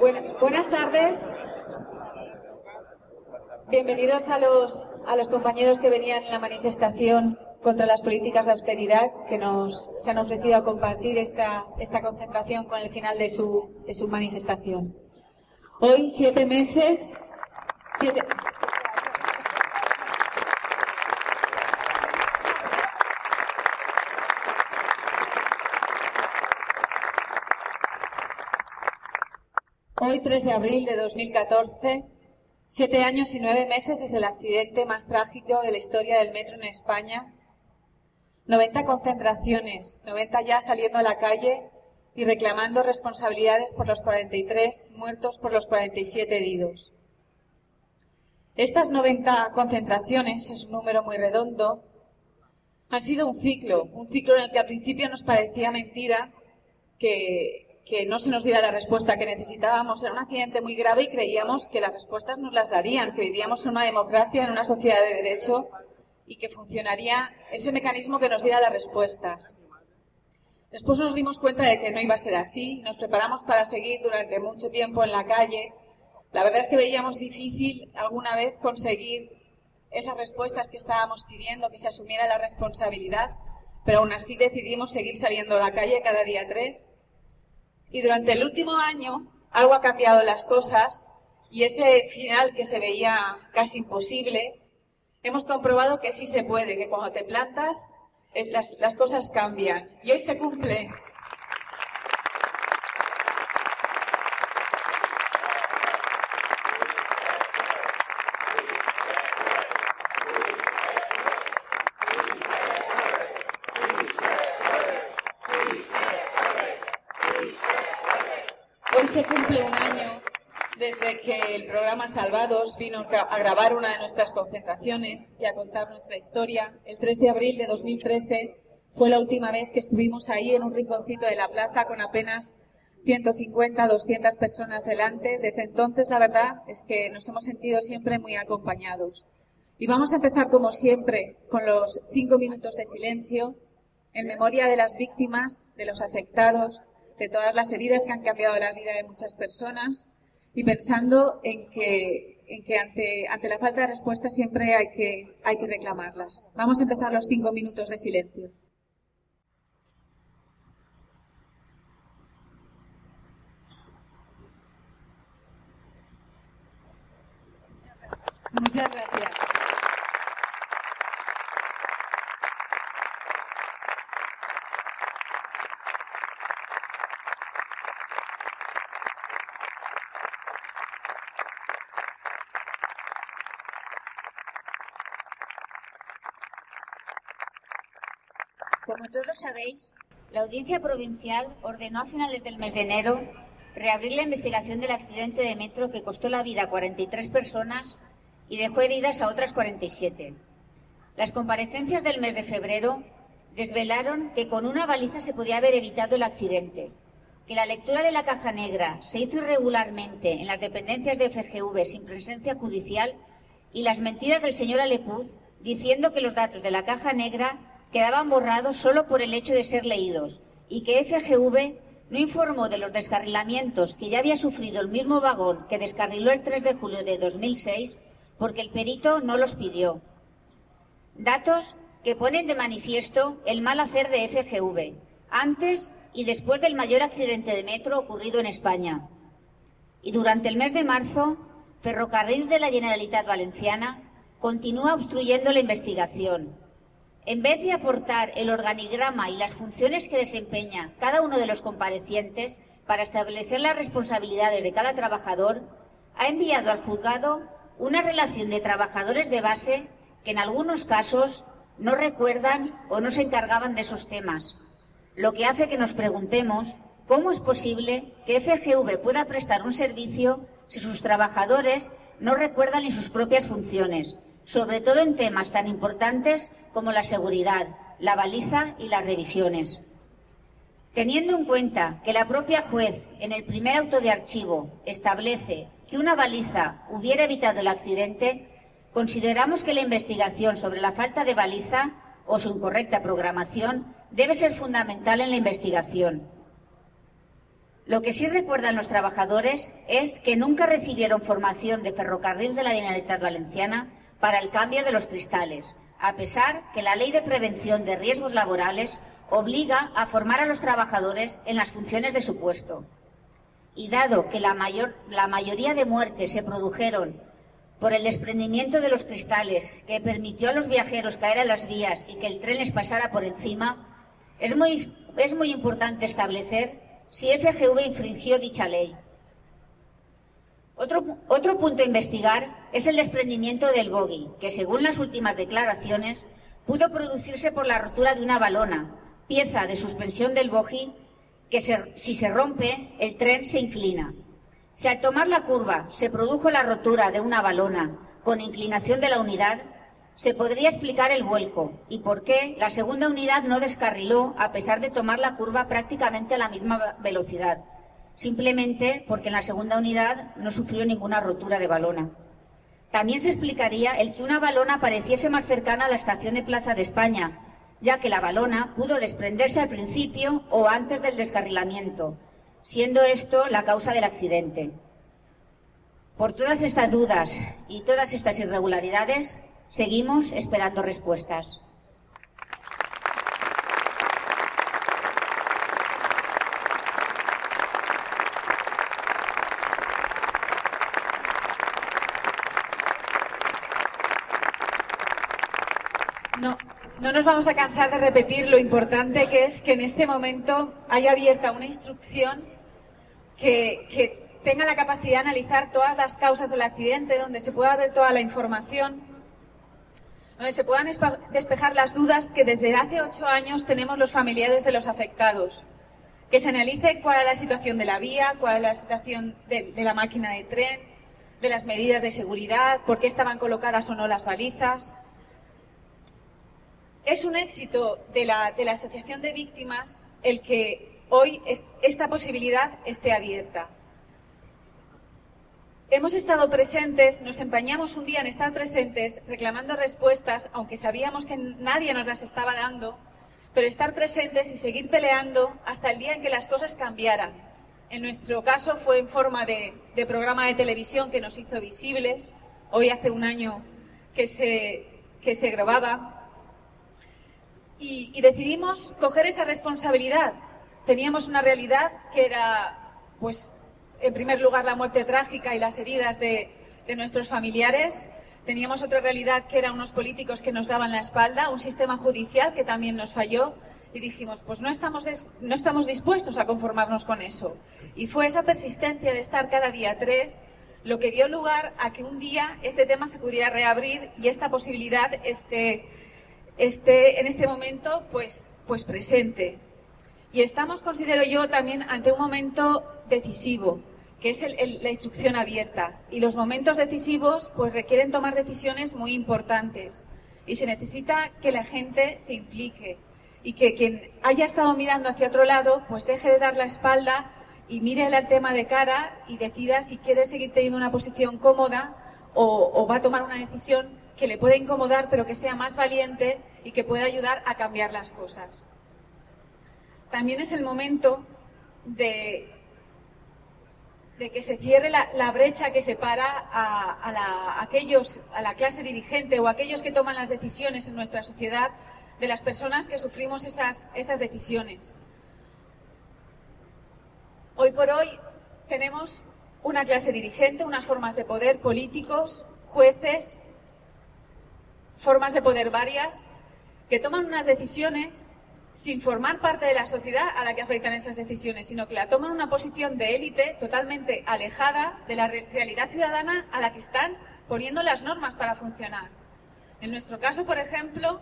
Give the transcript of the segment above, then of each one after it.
buenas tardes. Bienvenidos a los, a los compañeros que venían en la manifestación contra las políticas de austeridad que nos se han ofrecido a compartir esta, esta concentración con el final de su, de su manifestación. Hoy, siete meses, siete, Hoy, 3 de abril de 2014, siete años y nueve meses es el accidente más trágico de la historia del metro en España. 90 concentraciones, 90 ya saliendo a la calle y reclamando responsabilidades por los 43 muertos, por los 47 heridos. Estas 90 concentraciones, es un número muy redondo, han sido un ciclo, un ciclo en el que al principio nos parecía mentira que, que no se nos diera la respuesta que necesitábamos. Era un accidente muy grave y creíamos que las respuestas nos las darían, que vivíamos en una democracia, en una sociedad de derecho y que funcionaría ese mecanismo que nos diera las respuestas. Después nos dimos cuenta de que no iba a ser así, nos preparamos para seguir durante mucho tiempo en la calle. La verdad es que veíamos difícil alguna vez conseguir esas respuestas que estábamos pidiendo, que se asumiera la responsabilidad, pero aún así decidimos seguir saliendo a la calle cada día tres y durante el último año algo ha cambiado las cosas y ese final que se veía casi imposible, hemos comprobado que sí se puede, que cuando te plantas las, las cosas cambian. Y hoy se cumple se cumple un año desde que el programa Salvados vino a grabar una de nuestras concentraciones y a contar nuestra historia. El 3 de abril de 2013 fue la última vez que estuvimos ahí en un rinconcito de la plaza con apenas 150, 200 personas delante. Desde entonces, la verdad es que nos hemos sentido siempre muy acompañados. Y vamos a empezar, como siempre, con los cinco minutos de silencio en memoria de las víctimas, de los afectados, de todas las heridas que han cambiado la vida de muchas personas y pensando en que, en que ante, ante la falta de respuesta siempre hay que, hay que reclamarlas. Vamos a empezar los cinco minutos de silencio. Muchas gracias. Como todos sabéis, la Audiencia Provincial ordenó a finales del mes de enero reabrir la investigación del accidente de metro que costó la vida a 43 personas y dejó heridas a otras 47. Las comparecencias del mes de febrero desvelaron que con una baliza se podía haber evitado el accidente, que la lectura de la caja negra se hizo irregularmente en las dependencias de FGV sin presencia judicial y las mentiras del señor Alepuz diciendo que los datos de la caja negra quedaban borrados solo por el hecho de ser leídos y que FGV no informó de los descarrilamientos que ya había sufrido el mismo vagón que descarriló el 3 de julio de 2006 porque el perito no los pidió. Datos que ponen de manifiesto el mal hacer de FGV antes y después del mayor accidente de metro ocurrido en España. Y durante el mes de marzo, Ferrocarriles de la Generalitat Valenciana continúa obstruyendo la investigación, en vez de aportar el organigrama y las funciones que desempeña cada uno de los comparecientes para establecer las responsabilidades de cada trabajador, ha enviado al juzgado una relación de trabajadores de base que en algunos casos no recuerdan o no se encargaban de esos temas, lo que hace que nos preguntemos cómo es posible que FGV pueda prestar un servicio si sus trabajadores no recuerdan ni sus propias funciones, sobre todo en temas tan importantes como la seguridad, la baliza y las revisiones. Teniendo en cuenta que la propia juez en el primer auto de archivo establece que una baliza hubiera evitado el accidente, consideramos que la investigación sobre la falta de baliza o su incorrecta programación debe ser fundamental en la investigación. Lo que sí recuerdan los trabajadores es que nunca recibieron formación de ferrocarril de la Generalitat Valenciana para el cambio de los cristales, a pesar que la Ley de Prevención de Riesgos Laborales obliga a formar a los trabajadores en las funciones de su puesto. Y dado que la, mayor, la mayoría de muertes se produjeron por el desprendimiento de los cristales que permitió a los viajeros caer a las vías y que el tren les pasara por encima, es muy, es muy importante establecer si FGV infringió dicha ley. Otro, punto a investigar es el desprendimiento del bogey, que según las últimas declaraciones pudo producirse por la rotura de una balona, pieza de suspensión del bogey que si se rompe el tren se inclina. Si al tomar la curva se produjo la rotura de una balona con inclinación de la unidad, se podría explicar el vuelco y por qué la segunda unidad no descarriló a pesar de tomar la curva prácticamente a la misma velocidad, simplemente porque en la segunda unidad no sufrió ninguna rotura de balona. También se explicaría el que una balona pareciese más cercana a la estación de Plaza de España, ya que la balona pudo desprenderse al principio o antes del descarrilamiento, siendo esto la causa del accidente. Por todas estas dudas y todas estas irregularidades, Seguimos esperando respuestas. No, no nos vamos a cansar de repetir lo importante que es que en este momento haya abierta una instrucción que, que tenga la capacidad de analizar todas las causas del accidente, donde se pueda ver toda la información donde se puedan despejar las dudas que desde hace ocho años tenemos los familiares de los afectados. Que se analice cuál es la situación de la vía, cuál es la situación de, la máquina de tren, de las medidas de seguridad, por qué estaban colocadas o no las balizas. Es un éxito de la, Asociación de Víctimas el que hoy esta posibilidad esté abierta. Hemos estado presentes, nos empañamos un día en estar presentes, reclamando respuestas, aunque sabíamos que nadie nos las estaba dando, pero estar presentes y seguir peleando hasta el día en que las cosas cambiaran. En nuestro caso fue en forma de, programa de televisión que nos hizo visibles, hoy hace un año que se grababa, y, decidimos coger esa responsabilidad. Teníamos una realidad que era pues en primer lugar, la muerte trágica y las heridas de, nuestros familiares. Teníamos otra realidad que eran unos políticos que nos daban la espalda, un sistema judicial que también nos falló y dijimos, pues no estamos, no estamos dispuestos a conformarnos con eso. Y fue esa persistencia de estar cada día tres lo que dio lugar a que un día este tema se pudiera reabrir y esta posibilidad esté, esté en este momento pues, pues presente. Y estamos, considero yo, también ante un momento decisivo que es la instrucción abierta. Y los momentos decisivos pues requieren tomar decisiones muy importantes. Y se necesita que la gente se implique y que quien haya estado mirando hacia otro lado pues deje de dar la espalda y mire el tema de cara y decida si quiere seguir teniendo una posición cómoda o va a tomar una decisión que le pueda incomodar pero que sea más valiente y que pueda ayudar a cambiar las cosas. También es el momento de que se cierre la, brecha que separa a, la, aquellos, a la clase dirigente o a aquellos que toman las decisiones en nuestra sociedad de las personas que sufrimos esas, esas decisiones. Hoy por hoy tenemos una clase dirigente, unas formas de poder políticos, jueces, formas de poder varias, que toman unas decisiones sin formar parte de la sociedad a la que afectan esas decisiones, sino que la toman una posición de élite totalmente alejada de la realidad ciudadana a la que están poniendo las normas para funcionar. En nuestro caso, por ejemplo,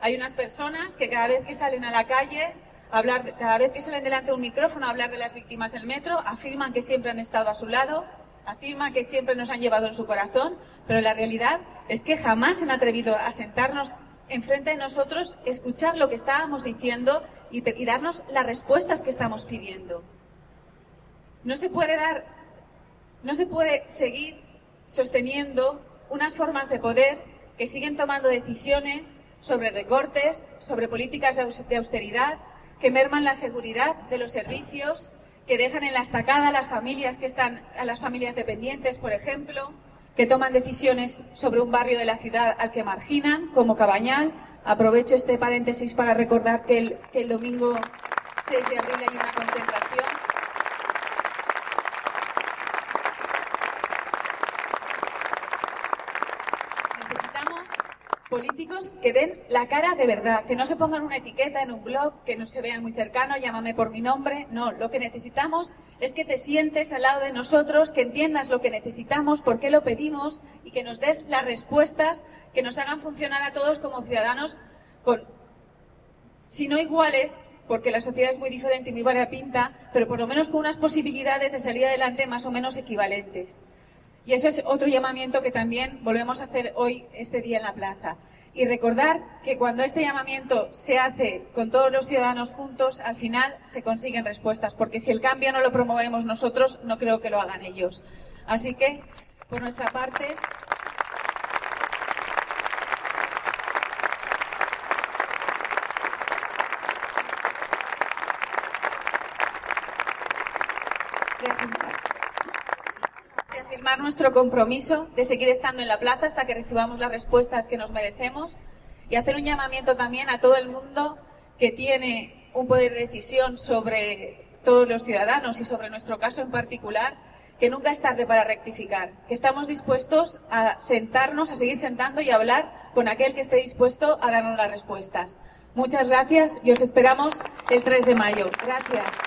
hay unas personas que cada vez que salen a la calle, hablar, cada vez que salen delante de un micrófono a hablar de las víctimas del metro, afirman que siempre han estado a su lado, afirman que siempre nos han llevado en su corazón, pero la realidad es que jamás se han atrevido a sentarnos enfrente de nosotros, escuchar lo que estábamos diciendo y, darnos las respuestas que estamos pidiendo. No se puede dar, no se puede seguir sosteniendo unas formas de poder que siguen tomando decisiones sobre recortes, sobre políticas de austeridad, que merman la seguridad de los servicios, que dejan en la estacada a las familias que están, a las familias dependientes, por ejemplo, que toman decisiones sobre un barrio de la ciudad al que marginan, como Cabañal. Aprovecho este paréntesis para recordar que el, domingo 6 de abril hay una concentración políticos que den la cara de verdad, que no se pongan una etiqueta en un blog, que no se vean muy cercano, llámame por mi nombre. No, lo que necesitamos es que te sientes al lado de nosotros, que entiendas lo que necesitamos, por qué lo pedimos y que nos des las respuestas que nos hagan funcionar a todos como ciudadanos si no iguales, porque la sociedad es muy diferente y muy variopinta, pero por lo menos con unas posibilidades de salir adelante más o menos equivalentes. Y eso es otro llamamiento que también volvemos a hacer hoy, este día en la plaza. Y recordar que cuando este llamamiento se hace con todos los ciudadanos juntos, al final se consiguen respuestas, porque si el cambio no lo promovemos nosotros, no creo que lo hagan ellos. Así que, por nuestra parte, nuestro compromiso de seguir estando en la plaza hasta que recibamos las respuestas que nos merecemos y hacer un llamamiento también a todo el mundo que tiene un poder de decisión sobre todos los ciudadanos y sobre nuestro caso en particular, que nunca es tarde para rectificar, que estamos dispuestos a sentarnos, a seguir sentando y hablar con aquel que esté dispuesto a darnos las respuestas. Muchas gracias y os esperamos el 3 de mayo. Gracias.